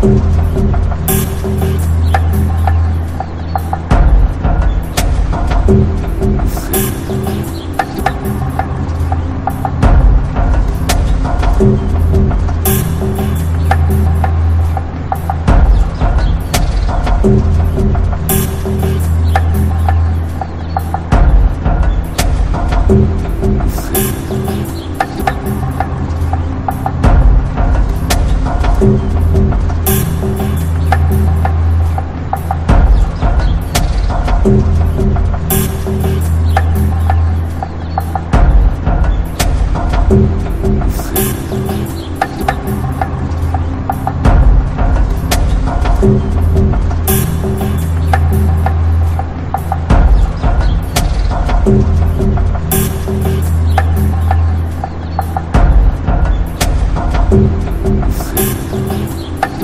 Sim. 嘿。